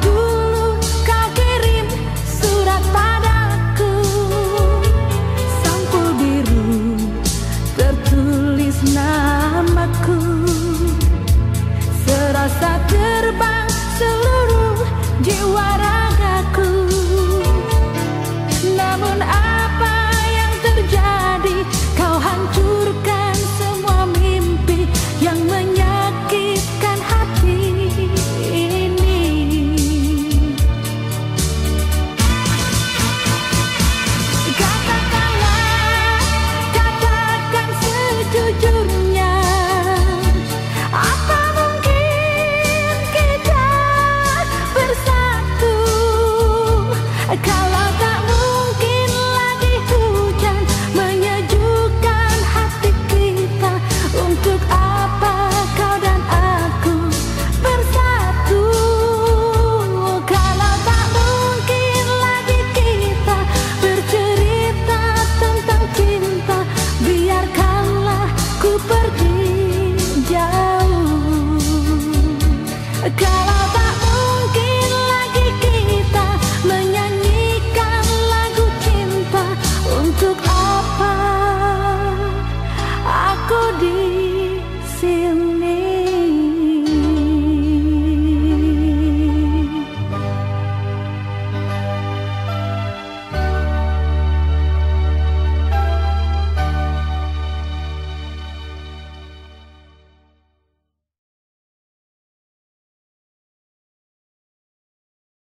dulu kau kirim surat Untuk